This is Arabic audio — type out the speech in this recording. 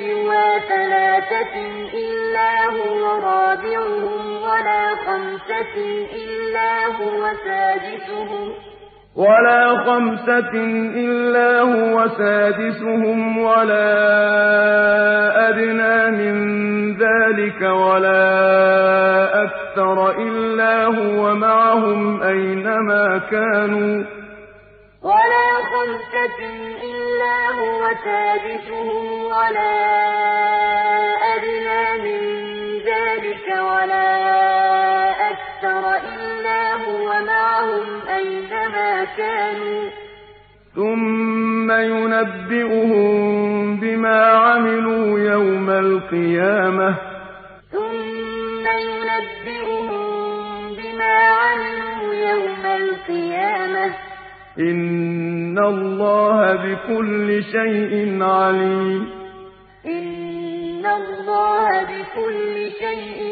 نَّجْوَىٰ ثَلَاثَةٍ إِلَّا هُوَ رَابِعُهُمْ وَلَا خَمْسَةٍ إِلَّا هُوَ سَادِسُهُمْ ۚ. ولا خمسة إلا هو سادسهم ولا أدنى من ذلك ولا أكثر إلا هو معهم أينما كانوا. ولا خمسة إلا هو سادسهم ولا ذلك ولا أكثر إلا هو معهم أينما كانوا. ثم ينبئهم بما عملوا يوم القيامة. ثم ينبئهم بما عملوا يوم القيامة. إن الله بكل شيء عليم. إن الله بكل شيء عليم